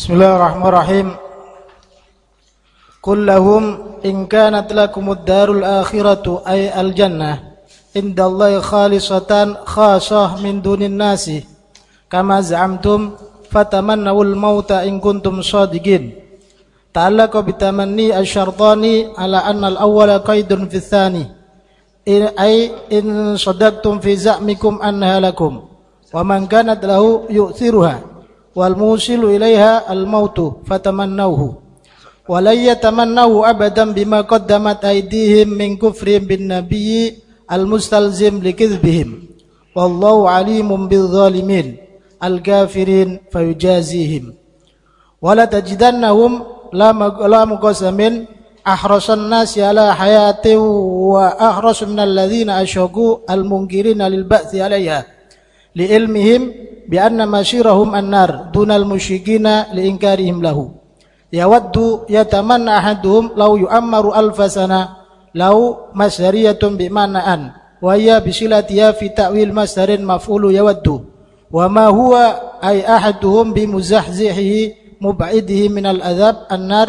Bismillahirrahmanirrahim. Qul lahum in kanat lakumud darul akhiratu ay al jannah indallahi khalisatan khasah min dunin nasi kama za'amtum fatamannawul mauta in kuntum sadiqin. Ta'allaqa bitamanni asyartani ala anna al-awwala qaidun fi tsani. In ay in sadaqtum fi za'mikum annaha lakum wa man kanat lahu yu'thiruha wal musilu ilaiha al mautu fatamannauhu. Walan yatamannahu abadan bima qaddamat aydihim min kufrihim bin nabiyyi al mustalzim likizbihim wallahu alimun bil zalimin al kafirin fayujazihim. Wala tajidannahum la la muqasamin ahrasan nas ala hayati wa ahrasu min ladzina asyaku al munkirina lil ba'thi alaiha. لعلمهم بأن مشيرهم النار دون المشركين لإنكارهم له. يود يتمنى أحدهم لو يؤمر ألف سنة لو مسارية بمعنى أن وهي بصلتها في تأويل مسار مفعول يود. وما هو أي أحدهم بمزحزحه مبعده من الأذاب النار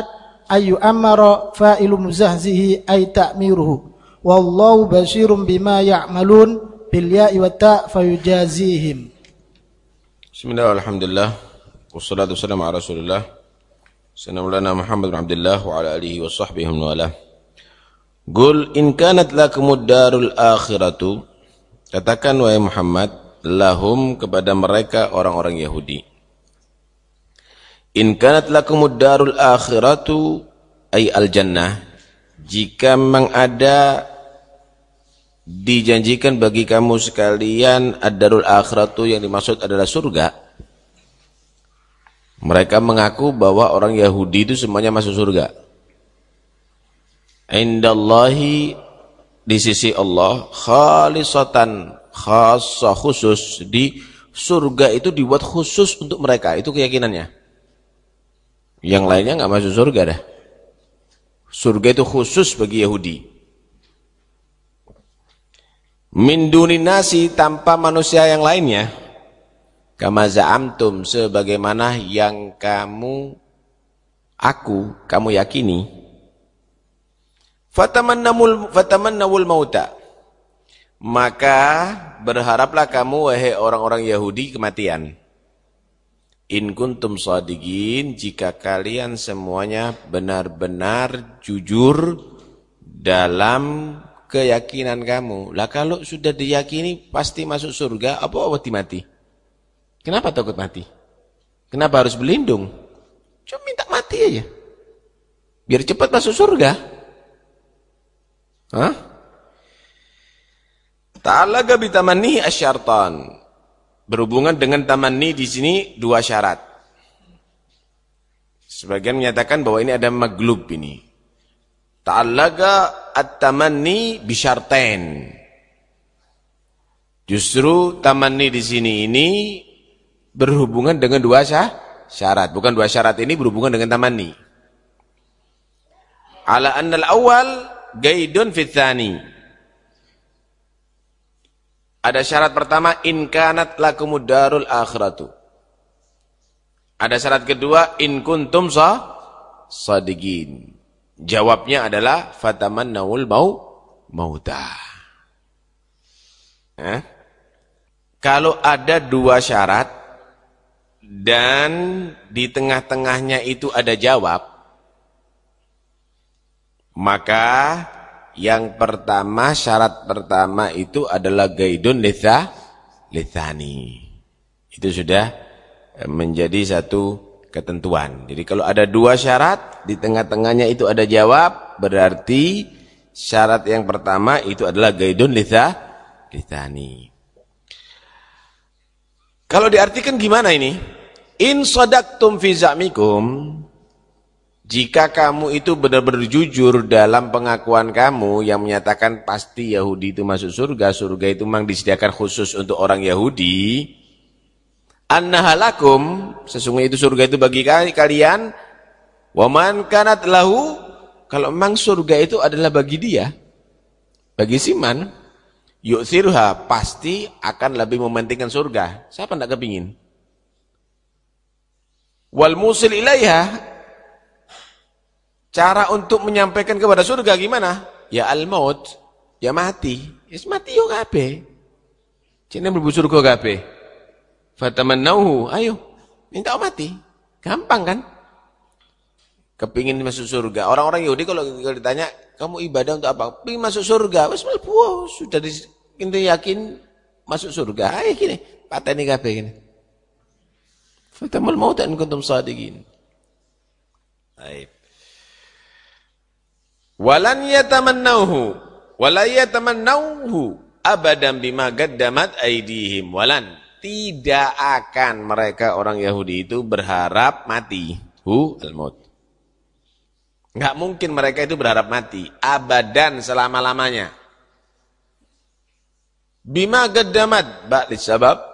أن يؤمر فائل مزحزحه أي تأميره. والله بشير بما يعملون. Bil ya'i wa ta' fayujazihim Bismillah alhamdulillah wassalatu wassalamu ala Rasulillah Sayyidina Muhammad bin Abdullah wa ala alihi wa sahbihi wa ala. Qul in kanat lakumud darul akhiratu katakan wahai Muhammad lahum kepada mereka orang-orang Yahudi. In kanat lakumud darul akhiratu ay al jannah jika memang ada dijanjikan bagi kamu sekalian ad-darul akhiratu yang dimaksud adalah surga mereka mengaku bahwa orang Yahudi itu semuanya masuk surga. Indallahi di sisi Allah khalisatan khassa khusus di surga itu dibuat khusus untuk mereka itu keyakinannya. Yang lainnya nggak masuk surga dah. Surga itu khusus bagi Yahudi. Min nasi tanpa manusia yang lainnya. Kama za'amtum sebagaimana yang kamu aku kamu yakini. Fatamannamul fatamannawul mauta. Maka berharaplah kamu wahai orang-orang Yahudi kematian. In kuntum sadiqin jika kalian semuanya benar-benar jujur dalam keyakinan kamu. Lah kalau sudah diyakini pasti masuk surga, apa apa mati? Kenapa takut mati? Kenapa harus berlindung? Cuma minta mati aja. Biar cepat masuk surga. Hah? Ta'alaga bitamani asyartan. Berhubungan dengan tamanni di sini dua syarat. Sebagian menyatakan bahwa ini ada maglub ini. Ta'alaga at-tamanni bisyartain. Justru tamanni di sini ini berhubungan dengan dua syarat. Bukan dua syarat ini berhubungan dengan tamani. Ala annal awal gaidun fitani. Ada syarat pertama in kanat lakumud darul akhiratu. Ada syarat kedua in kuntum sa sadiqin. Jawabnya adalah fatamannawul mau mauta. Eh? Kalau ada dua syarat dan di tengah-tengahnya itu ada jawab, maka yang pertama, syarat pertama itu adalah gaidun litha, lithani. Itu sudah menjadi satu ketentuan. Jadi kalau ada dua syarat, di tengah-tengahnya itu ada jawab, berarti syarat yang pertama itu adalah gaidun litha, lithani. Kalau diartikan gimana ini? In sadaqtum fi za'mikum jika kamu itu benar-benar jujur dalam pengakuan kamu yang menyatakan pasti Yahudi itu masuk surga, surga itu memang disediakan khusus untuk orang Yahudi. Annahalakum, sesungguhnya itu surga itu bagi kalian. Waman kanat lahu, kalau memang surga itu adalah bagi dia, bagi siman, yu'thirha, pasti akan lebih mementingkan surga. Siapa tidak kepingin? Wal musil ilaiha cara untuk menyampaikan kepada surga gimana? Ya al-maut, ya mati. Ya mati yo kabeh. Cina mlebu surga kabeh. Fatamannauhu, ayo minta mati. Gampang kan? Kepingin masuk surga. Orang-orang Yahudi kalau ditanya, kamu ibadah untuk apa? Pingin masuk surga. Wes mlebu, sudah di, yakin masuk surga. Ayo gini, pateni kabeh gini. Fatamal maut in kuntum sadiqin. Baik. Walan yatamannauhu wala yatamannauhu abadan bima gaddamat aidihim walan tidak akan mereka orang Yahudi itu berharap mati hu al maut enggak mungkin mereka itu berharap mati abadan selama-lamanya bima gaddamat ba'li sabab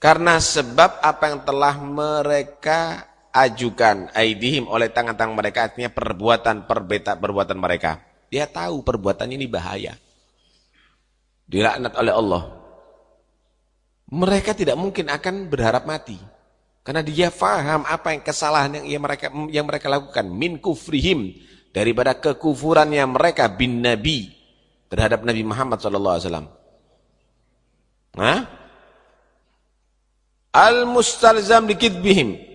karena sebab apa yang telah mereka ajukan aidihim oleh tangan-tangan mereka artinya perbuatan perbeta perbuatan mereka. Dia tahu perbuatan ini bahaya. Dilaknat oleh Allah. Mereka tidak mungkin akan berharap mati. Karena dia faham apa yang kesalahan yang, mereka yang mereka lakukan. Min kufrihim. Daripada kekufurannya mereka bin nabi. Terhadap Nabi Muhammad sallallahu alaihi wasallam. Al-mustalzam likidbihim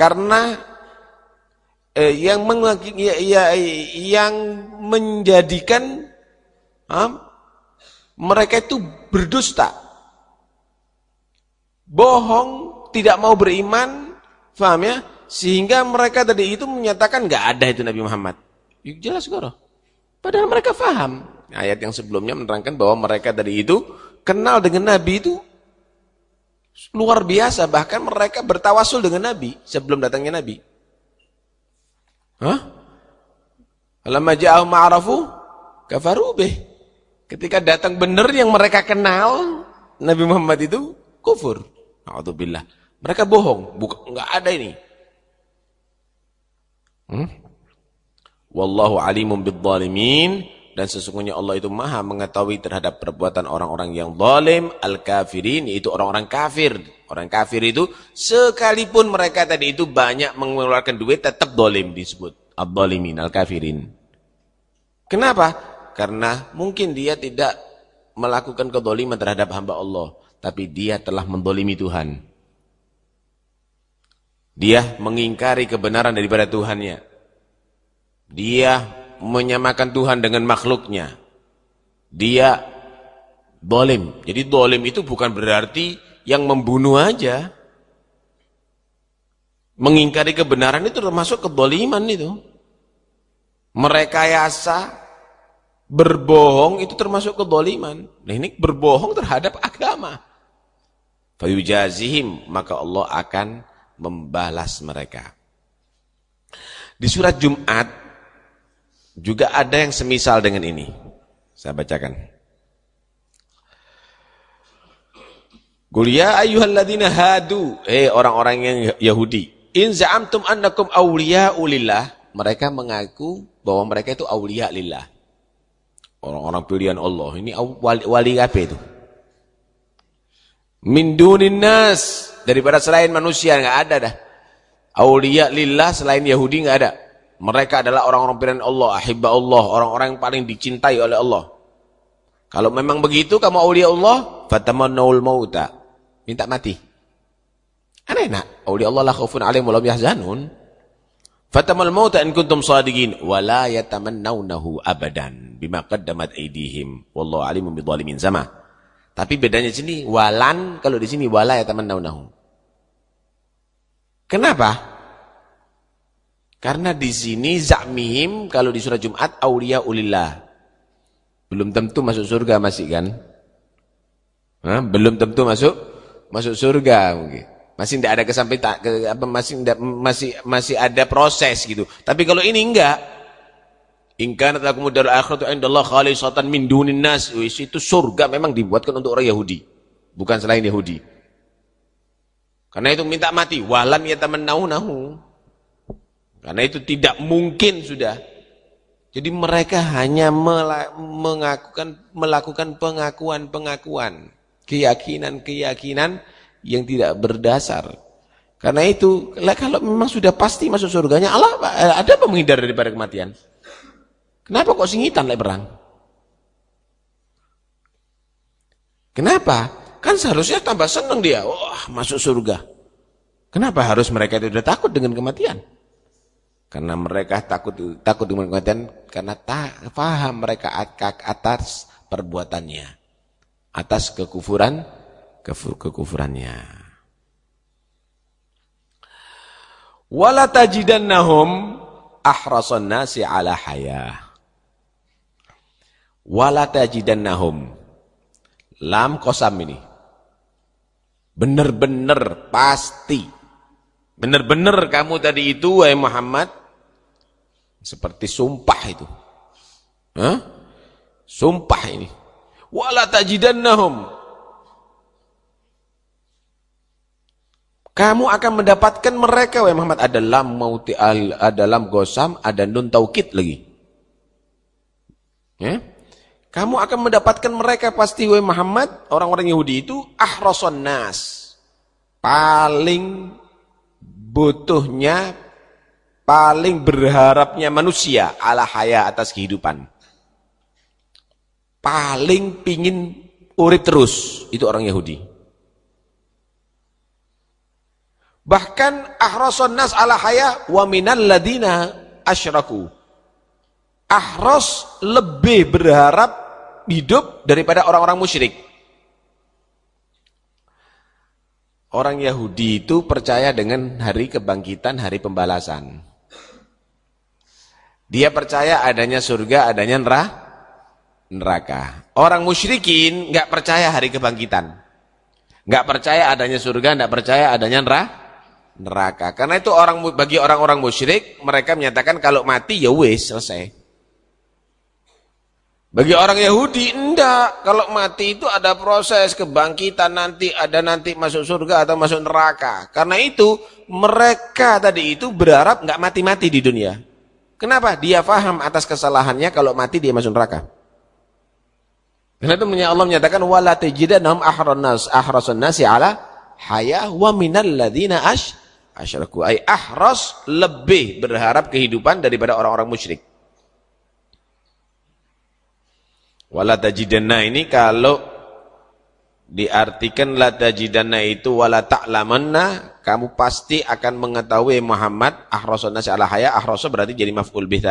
karena eh, yang ya, ya, yang menjadikan ha, mereka itu berdusta bohong tidak mau beriman paham ya sehingga mereka tadi itu menyatakan nggak ada itu Nabi Muhammad jelas kok padahal mereka faham ayat yang sebelumnya menerangkan bahwa mereka tadi itu kenal dengan Nabi itu Luar biasa, bahkan mereka bertawasul dengan Nabi sebelum datangnya Nabi. Hah? Alamma ja'ahum ma'arafu kafaru bih. Ketika datang benar yang mereka kenal, Nabi Muhammad itu kufur. Alhamdulillah. Mereka bohong, bukan enggak ada ini. Hmm? Wallahu alimun bidzalimin dan sesungguhnya Allah itu maha mengetahui terhadap perbuatan orang-orang yang zalim al-kafirin yaitu orang-orang kafir orang kafir itu sekalipun mereka tadi itu banyak mengeluarkan duit tetap zalim disebut al-zalimin al-kafirin kenapa? karena mungkin dia tidak melakukan kezaliman terhadap hamba Allah tapi dia telah mendolimi Tuhan dia mengingkari kebenaran daripada Tuhannya dia menyamakan Tuhan dengan makhluknya. Dia dolim. Jadi dolim itu bukan berarti yang membunuh aja. Mengingkari kebenaran itu termasuk kedoliman itu. Merekayasa, berbohong itu termasuk kedoliman. Nah ini berbohong terhadap agama. Fayujazihim, maka Allah akan membalas mereka. Di surat Jumat juga ada yang semisal dengan ini. Saya bacakan. Qul ya ayyuhalladzina hadu, eh orang-orang yang Yahudi, in za'amtum annakum awliya'u lillah, mereka mengaku bahwa mereka itu awliya lillah. Orang-orang pilihan Allah. Ini wali, wali apa itu? Min dunin nas, daripada selain manusia enggak ada dah. Awliya lillah selain Yahudi enggak ada. Mereka adalah orang-orang pilihan Allah, ahibba Allah, orang-orang yang paling dicintai oleh Allah. Kalau memang begitu kamu aulia Allah, fatamannawul mauta. Minta mati. Aneh nak, aulia Allah la khaufun alaihim wa yahzanun. Fatamal mauta in kuntum sadiqin wa la yatamannawnahu abadan bima qaddamat aydihim wallahu alimun bidzalimin sama. Tapi bedanya sini walan kalau di sini wala yatamannawnahu. Kenapa? Karena di sini zakmihim kalau di surah Jumat aulia ulillah. Belum tentu masuk surga masih kan? Hah? Belum tentu masuk masuk surga mungkin. Masih tidak ada kesampaian masih tidak, masih masih ada proses gitu. Tapi kalau ini enggak. In kanat lakum darul akhiratu indallah khalisatan min dunin nas. Itu surga memang dibuatkan untuk orang Yahudi, bukan selain Yahudi. Karena itu minta mati, walam yatamannahu karena itu tidak mungkin sudah. Jadi mereka hanya melakukan melakukan pengakuan-pengakuan, keyakinan-keyakinan yang tidak berdasar, Karena itu, kalau memang sudah pasti masuk surganya, Allah ada apa menghindar daripada kematian? Kenapa kok singitan lek perang? Kenapa? Kan seharusnya tambah senang dia, wah masuk surga. Kenapa harus mereka itu sudah takut dengan kematian? Karena mereka takut takut dengan kematian karena tak paham mereka atas perbuatannya, atas kekufuran kefur kekufurannya. wala tajidannahum ahrasan nasi ala haya wala tajidannahum lam kosam ini. Benar-benar pasti. Benar-benar kamu tadi itu wahai Muhammad seperti sumpah itu. Hah? sumpah ini. Wala tajidannahum Kamu akan mendapatkan mereka wahai Muhammad. Ada lam mauti al ada lam gosam, ada nun taukid lagi. Ya? Kamu akan mendapatkan mereka pasti wahai Muhammad, orang-orang Yahudi itu ahrason nas. Paling butuhnya paling berharapnya manusia ala haya atas kehidupan. Paling pingin urip terus itu orang Yahudi. Bahkan ahrasun nas ala haya wa minal ladina asyraku. Ahras lebih berharap hidup daripada orang-orang musyrik. Orang Yahudi itu percaya dengan hari kebangkitan, hari pembalasan. Dia percaya adanya surga, adanya neraka. Orang musyrikin nggak percaya hari kebangkitan. nggak percaya adanya surga, nggak percaya adanya neraka. Karena itu orang bagi orang-orang musyrik mereka menyatakan kalau mati ya wis selesai. Bagi orang Yahudi enggak, kalau mati itu ada proses kebangkitan nanti ada nanti masuk surga atau masuk neraka. Karena itu mereka tadi itu berharap enggak mati-mati di dunia. Kenapa? Dia faham atas kesalahannya kalau mati dia masuk neraka. Karena itu Allah menyatakan ahrasun nasi ala haya wa minal ladzina ash asyraku ay ahras lebih berharap kehidupan daripada orang-orang musyrik. Wala tajidanna ini kalau diartikan la tajidanna itu wala ta'lamanna kamu pasti akan mengetahui Muhammad ahrasun nasi ahras berarti jadi maf'ul bih.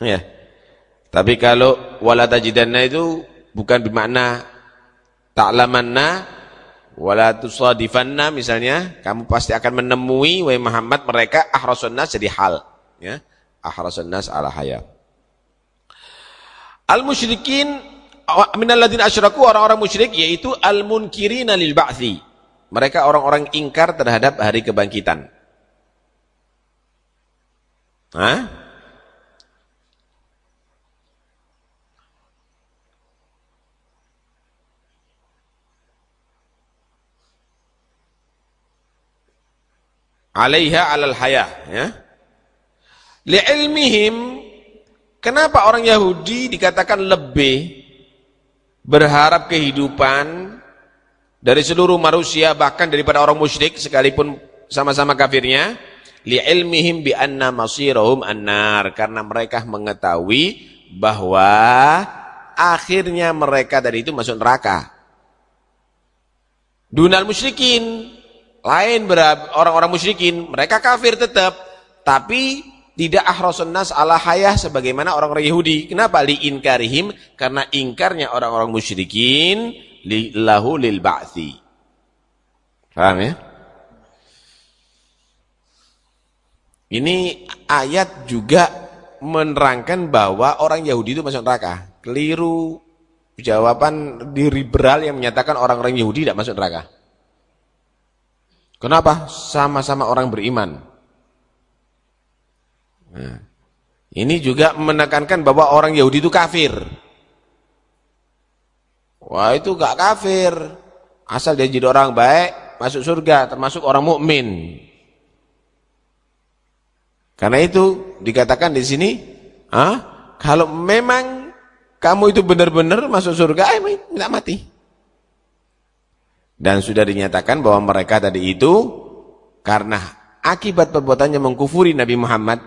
Ya. Tapi kalau wala tajidanna itu bukan bermakna ta'lamanna wala tusadifanna misalnya kamu pasti akan menemui wahai Muhammad mereka ahrasun nas jadi hal ya ahrasun nas al musyrikin minal ladzina asyraku orang-orang musyrik yaitu al munkirina lil ba'thi. Mereka orang-orang ingkar terhadap hari kebangkitan. Hah? alaiha alal haya ya. Li'ilmihim kenapa orang Yahudi dikatakan lebih berharap kehidupan dari seluruh manusia bahkan daripada orang musyrik sekalipun sama-sama kafirnya? Li'ilmihim bi anna masirahum annar. Karena mereka mengetahui bahwa akhirnya mereka dari itu masuk neraka. Dunal musyrikin lain orang-orang musyrikin, mereka kafir tetap, tapi tidak ahrasun nas ala hayah sebagaimana orang-orang Yahudi. Kenapa? Li inkarihim karena ingkarnya orang-orang musyrikin li lahu lil ba'thi. Paham ya? Ini ayat juga menerangkan bahwa orang Yahudi itu masuk neraka. Keliru jawaban di liberal yang menyatakan orang-orang Yahudi tidak masuk neraka. Kenapa? Sama-sama orang beriman. Nah, ini juga menekankan bahwa orang Yahudi itu kafir. Wah itu gak kafir. Asal dia jadi orang baik, masuk surga, termasuk orang mukmin. Karena itu dikatakan di sini, ah, kalau memang kamu itu benar-benar masuk surga, eh minta mati. Dan sudah dinyatakan bahwa mereka tadi itu karena akibat perbuatannya mengkufuri Nabi Muhammad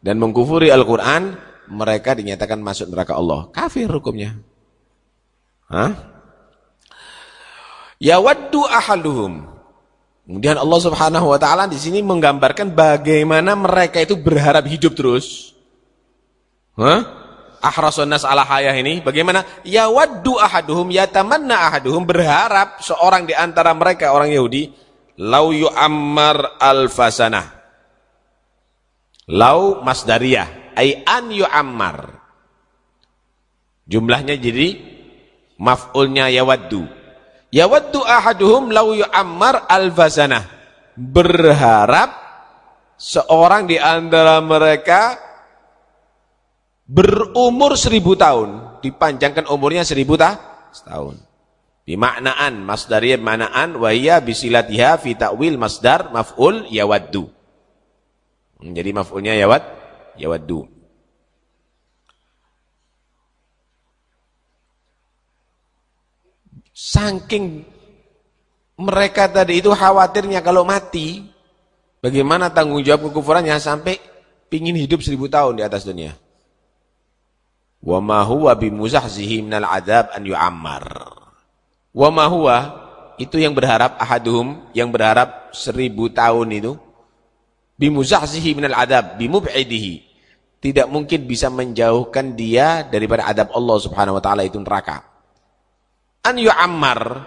dan mengkufuri Al-Quran, mereka dinyatakan masuk neraka Allah. Kafir hukumnya. Hah? Yawaddu ahaduhum. Kemudian Allah Subhanahu wa taala di sini menggambarkan bagaimana mereka itu berharap hidup terus. Hah? ahrasun nas ala hayah ini bagaimana ya waddu ahaduhum yatamanna ahaduhum berharap seorang di antara mereka orang Yahudi lau yu'ammar alfasanah lau masdariyah ay an yu'ammar jumlahnya jadi maf'ulnya yawaddu yawaddu ahaduhum lau yu'ammar alfasanah berharap seorang di antara mereka berumur seribu tahun, dipanjangkan umurnya seribu ta tahun. Bimaknaan, masdariyah manaan, wahiyya bisilatiha fi ta'wil masdar maf'ul yawaddu. Jadi maf'ulnya yawad, yawaddu. Saking mereka tadi itu khawatirnya kalau mati, bagaimana tanggung jawab kekufurannya sampai pingin hidup seribu tahun di atas dunia. Wa ma huwa bimuzahzihi minal adab an yu'ammar. Wa ma huwa itu yang berharap ahaduhum yang berharap seribu tahun itu bimuzahzihi minal adab bimub'idihi tidak mungkin bisa menjauhkan dia daripada adab Allah Subhanahu wa taala itu neraka. An yu'ammar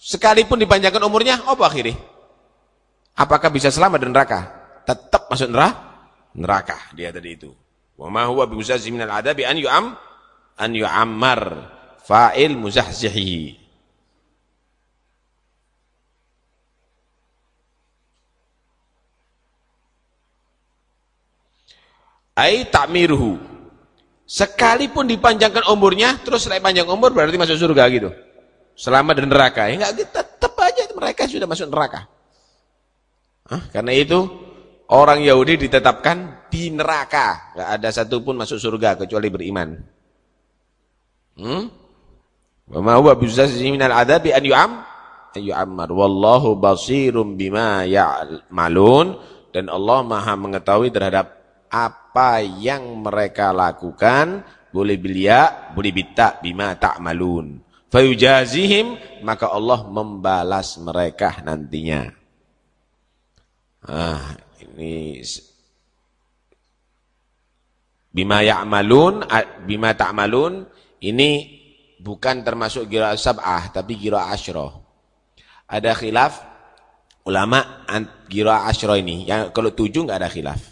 sekalipun dipanjangkan umurnya apa akhirnya? Apakah bisa selamat dari neraka? Tetap masuk neraka? Neraka dia tadi itu. Wa ma huwa bimuzazi minal adabi an yu'am an yu'ammar fa'il muzahzihi. Ai ta'miruhu. Sekalipun dipanjangkan umurnya, terus selain panjang umur berarti masuk surga gitu. Selamat dari neraka. Ya enggak tetap aja mereka sudah masuk neraka. Hah? Karena itu orang Yahudi ditetapkan di neraka. Gak ada satupun masuk surga kecuali beriman. Hmm? Wa ma huwa bizazzi adabi an yu'am yu'ammar wallahu basirum bima ya'malun dan Allah Maha mengetahui terhadap apa yang mereka lakukan boleh bilia boleh bita bima ta'malun fayujazihim maka Allah membalas mereka nantinya ah ini Bima ya'malun, bima ta'malun, ini bukan termasuk gira sab'ah, tapi gira asyroh. Ada khilaf, ulama gira asyroh ini, yang kalau tujuh nggak ada khilaf.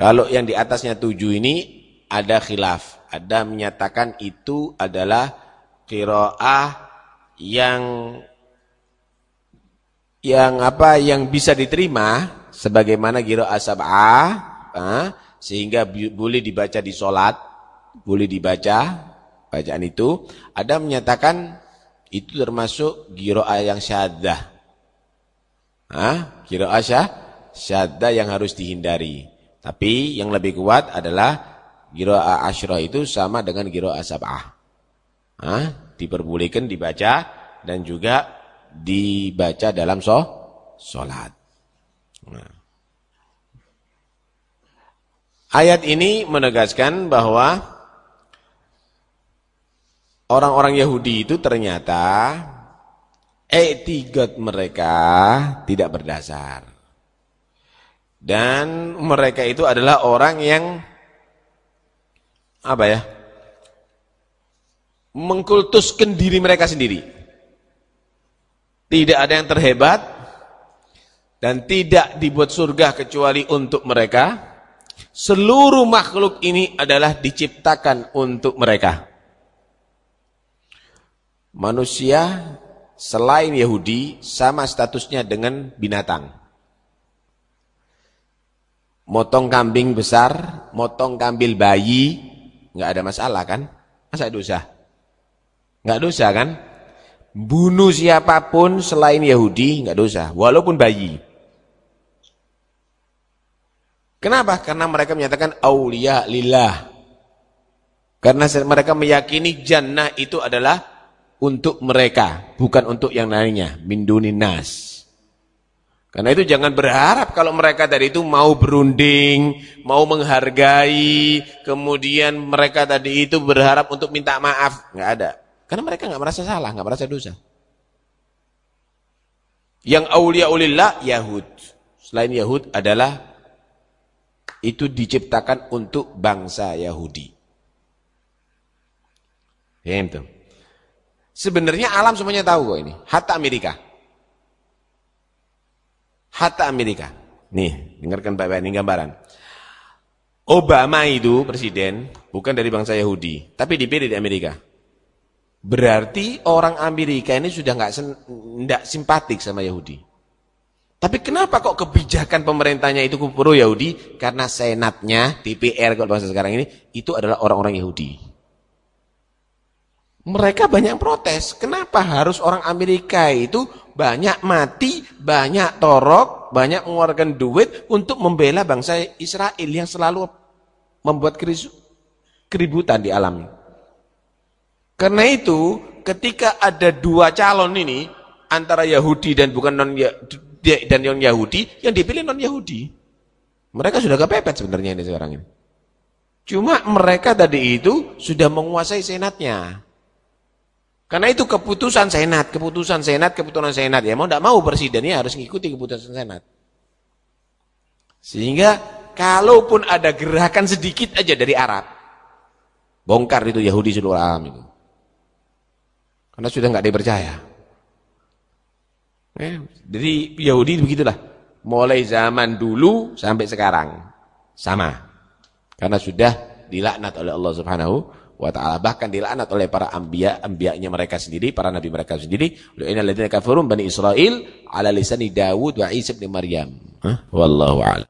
Kalau yang di atasnya tujuh ini, ada khilaf. Ada menyatakan itu adalah qiraah yang yang apa yang bisa diterima sebagaimana qiraah sab'ah, sehingga boleh dibaca di solat, boleh dibaca bacaan itu. Ada menyatakan itu termasuk giro'ah yang? Giro'ah syah? syaddah yang harus dihindari. Tapi yang lebih kuat adalah giro'ah asyra itu sama dengan giro'ah sab'ah. Hah? Diperbolehkan dibaca dan juga dibaca dalam so, solat. Nah. Ayat ini menegaskan bahwa orang-orang Yahudi itu ternyata etikat mereka tidak berdasar. Dan mereka itu adalah orang yang apa ya? mengkultuskan diri mereka sendiri. Tidak ada yang terhebat dan tidak dibuat surga kecuali untuk mereka Seluruh makhluk ini adalah diciptakan untuk mereka. Manusia selain Yahudi sama statusnya dengan binatang. Motong kambing besar, motong kambing bayi, nggak ada masalah kan? Masa dosa? Nggak dosa kan? Bunuh siapa pun selain Yahudi nggak dosa, walaupun bayi. Kenapa? Karena mereka menyatakan aulia lillah. Karena mereka meyakini jannah itu adalah untuk mereka, bukan untuk yang lainnya. Min nas. Karena itu jangan berharap kalau mereka tadi itu mau berunding, mau menghargai, kemudian mereka tadi itu berharap untuk minta maaf. Nggak ada. Karena mereka nggak merasa salah, nggak merasa dosa. Yang aulia ulillah Yahud. Selain Yahud adalah itu diciptakan untuk bangsa Yahudi. Ya itu. Sebenarnya alam semuanya tahu kok ini. Hatta Amerika. Hatta Amerika. Nih, dengarkan baik-baik ini gambaran. Obama itu presiden bukan dari bangsa Yahudi, tapi dipilih di Amerika. Berarti orang Amerika ini sudah nggak enggak simpatik sama Yahudi. Tapi kenapa kok kebijakan pemerintahnya itu pro Yahudi? Karena senatnya, DPR kalau bahasa sekarang ini, itu adalah orang-orang Yahudi. Mereka banyak protes. Kenapa harus orang Amerika itu banyak mati, banyak torok, banyak mengeluarkan duit untuk membela bangsa Israel yang selalu membuat keributan di alam. Karena itu, ketika ada dua calon ini, antara Yahudi dan bukan non dan non Yahudi, yang dipilih non Yahudi. Mereka sudah kepepet sebenarnya ini sekarang ini. Cuma mereka tadi itu sudah menguasai senatnya. Karena itu keputusan senat, keputusan senat, keputusan senat. Ya mau tidak mau presidennya harus mengikuti keputusan senat. Sehingga kalaupun ada gerakan sedikit aja dari Arab, bongkar itu Yahudi seluruh alam itu. Karena sudah nggak dipercaya. Eh, jadi Yahudi begitulah. Mulai zaman dulu sampai sekarang. Sama. Karena sudah dilaknat oleh Allah Subhanahu wa taala. Bahkan dilaknat oleh para anbiya anbiyanya mereka sendiri para nabi mereka sendiri. Lu'ina alladziina kafaru bani Israil ala lisani Dawud wa Isa bin Maryam. Wallahu a'lam